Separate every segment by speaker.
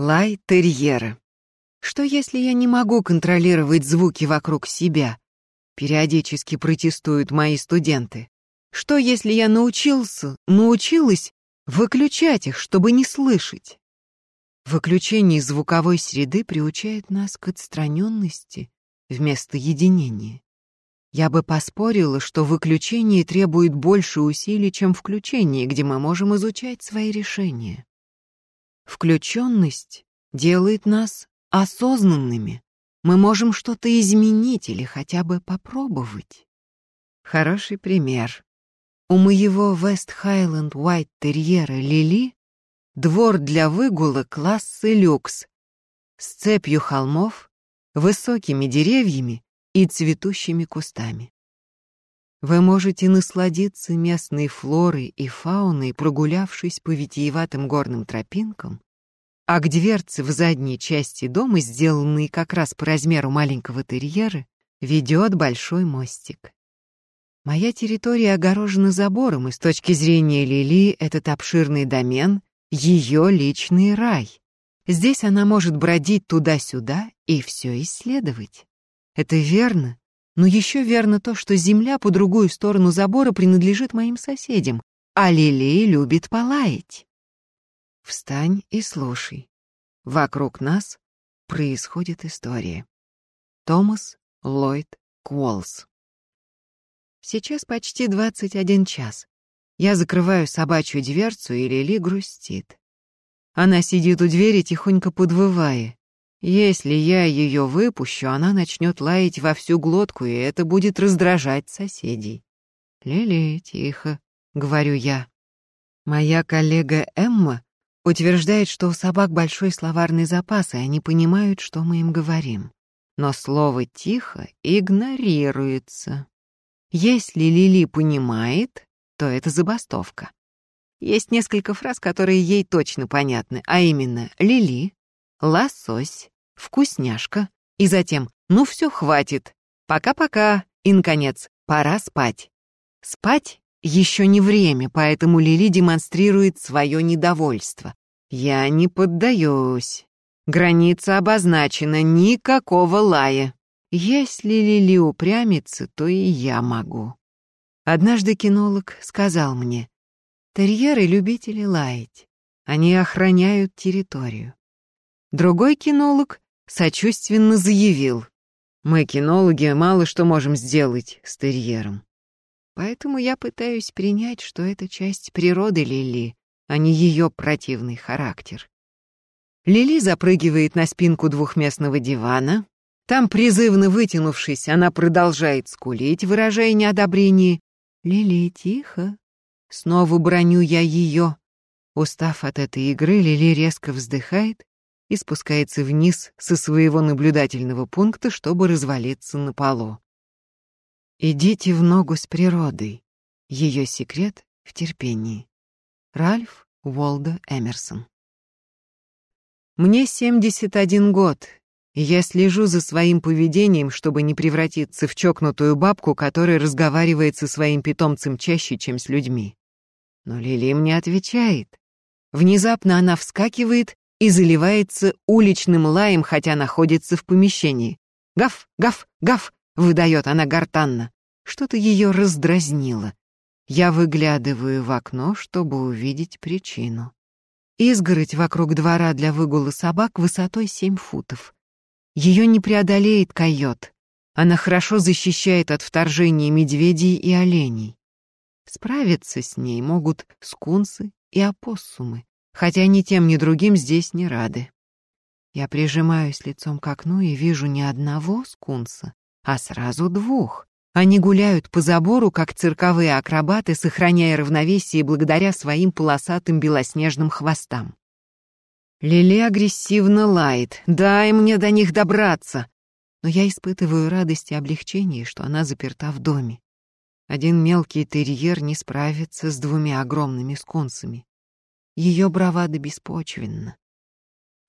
Speaker 1: Лай терьера. Что если я не могу контролировать звуки вокруг себя? Периодически протестуют мои студенты. Что если я научился, научилась выключать их, чтобы не слышать? Выключение звуковой среды приучает нас к отстраненности вместо единения. Я бы поспорила, что выключение требует больше усилий, чем включение, где мы можем изучать свои решения. Включенность делает нас осознанными. Мы можем что-то изменить или хотя бы попробовать. Хороший пример. У моего Вест Хайленд Уайт Терьера Лили двор для выгула класса люкс с цепью холмов, высокими деревьями и цветущими кустами. Вы можете насладиться местной флорой и фауной, прогулявшись по витиеватым горным тропинкам, а к дверце в задней части дома, сделанной как раз по размеру маленького терьера, ведет большой мостик. Моя территория огорожена забором, и с точки зрения Лили этот обширный домен — ее личный рай. Здесь она может бродить туда-сюда и все исследовать. Это верно, но еще верно то, что земля по другую сторону забора принадлежит моим соседям, а Лили любит полаять. Встань и слушай. Вокруг нас происходит история. Томас Ллойд Куолс. Сейчас почти 21 час. Я закрываю собачью дверцу, и Лили грустит. Она сидит у двери, тихонько подвывая. Если я ее выпущу, она начнет лаять во всю глотку, и это будет раздражать соседей. «Лили, тихо», — говорю я. Моя коллега Эмма утверждает, что у собак большой словарный запас, и они понимают, что мы им говорим. Но слово «тихо» игнорируется. Если Лили понимает, то это забастовка. Есть несколько фраз, которые ей точно понятны, а именно «Лили», «лосось», «вкусняшка» и затем «ну все, хватит», «пока-пока» и, наконец, «пора спать». Спать еще не время, поэтому Лили демонстрирует свое недовольство. Я не поддаюсь. Граница обозначена, никакого лая. Если Лили упрямится, то и я могу. Однажды кинолог сказал мне, терьеры — любители лаять. Они охраняют территорию. Другой кинолог сочувственно заявил, мы, кинологи, мало что можем сделать с терьером. Поэтому я пытаюсь принять, что это часть природы Лили, а не ее противный характер. Лили запрыгивает на спинку двухместного дивана. Там, призывно вытянувшись, она продолжает скулить, выражая неодобрение. «Лили, тихо!» Снова броню я ее. Устав от этой игры, Лили резко вздыхает и спускается вниз со своего наблюдательного пункта, чтобы развалиться на полу. Идите в ногу с природой. Ее секрет в терпении. Ральф Уолдо Эмерсон. Мне 71 год, и я слежу за своим поведением, чтобы не превратиться в чокнутую бабку, которая разговаривает со своим питомцем чаще, чем с людьми. Но Лили мне отвечает. Внезапно она вскакивает и заливается уличным лаем, хотя находится в помещении. «Гав! Гав! Гав!» выдает она гортанно. Что-то ее раздразнило. Я выглядываю в окно, чтобы увидеть причину. Изгородь вокруг двора для выгула собак высотой семь футов. Ее не преодолеет койот. Она хорошо защищает от вторжения медведей и оленей. Справиться с ней могут скунсы и опоссумы, хотя ни тем, ни другим здесь не рады. Я прижимаюсь лицом к окну и вижу не одного скунса, а сразу двух. Они гуляют по забору, как цирковые акробаты, сохраняя равновесие благодаря своим полосатым белоснежным хвостам. Лили агрессивно лает. «Дай мне до них добраться!» Но я испытываю радость и облегчение, что она заперта в доме. Один мелкий терьер не справится с двумя огромными скунсами. Ее бравада беспочвенна.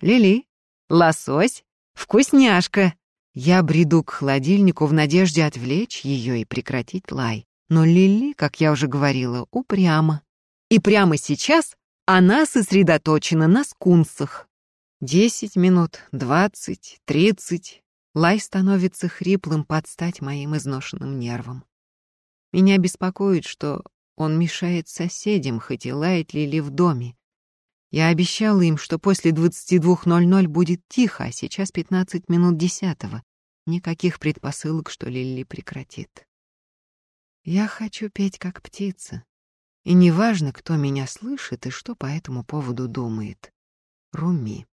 Speaker 1: «Лили, лосось, вкусняшка!» Я бреду к холодильнику в надежде отвлечь ее и прекратить лай. Но Лили, как я уже говорила, упряма. И прямо сейчас она сосредоточена на скунсах. Десять минут, двадцать, тридцать. Лай становится хриплым под стать моим изношенным нервам. Меня беспокоит, что он мешает соседям, хоть и лает Лили в доме. Я обещала им, что после 22.00 будет тихо, а сейчас 15 минут десятого. Никаких предпосылок, что Лили прекратит. Я хочу петь как птица. И неважно, кто меня слышит и что по этому поводу думает. Руми.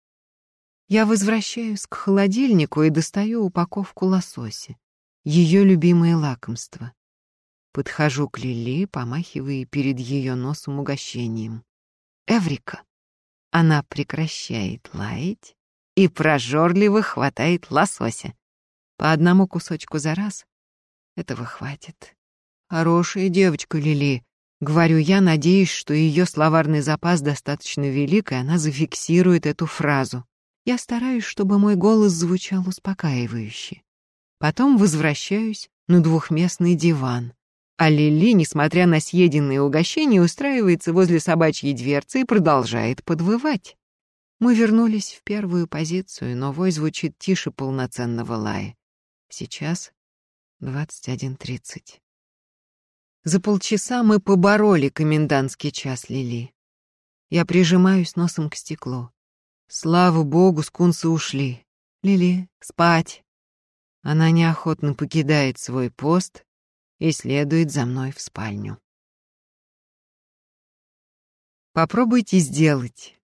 Speaker 1: Я возвращаюсь к холодильнику и достаю упаковку лосося. Ее любимое лакомство. Подхожу к Лили, помахивая перед ее носом угощением. Эврика. Она прекращает лаять и прожорливо хватает лосося. По одному кусочку за раз. Этого хватит. Хорошая девочка Лили. Говорю я, надеюсь, что ее словарный запас достаточно велик, и она зафиксирует эту фразу. Я стараюсь, чтобы мой голос звучал успокаивающе. Потом возвращаюсь на двухместный диван. А Лили, несмотря на съеденные угощения, устраивается возле собачьей дверцы и продолжает подвывать. Мы вернулись в первую позицию, но вой звучит тише полноценного лая. Сейчас 21.30. За полчаса мы побороли комендантский час Лили. Я прижимаюсь носом к стеклу. Слава богу, скунсы ушли. Лили, спать. Она неохотно покидает свой пост и следует за мной в спальню. Попробуйте сделать.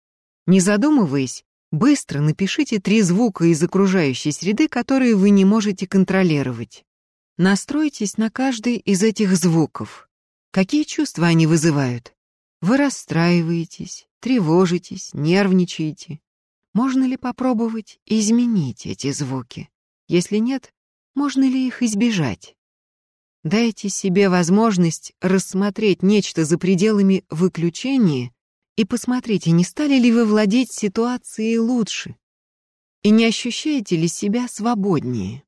Speaker 1: Не задумываясь, Быстро напишите три звука из окружающей среды, которые вы не можете контролировать. Настройтесь на каждый из этих звуков. Какие чувства они вызывают? Вы расстраиваетесь, тревожитесь, нервничаете. Можно ли попробовать изменить эти звуки? Если нет, можно ли их избежать? Дайте себе возможность рассмотреть нечто за пределами выключения и посмотрите, не стали ли вы владеть ситуацией лучше? И не ощущаете ли себя свободнее?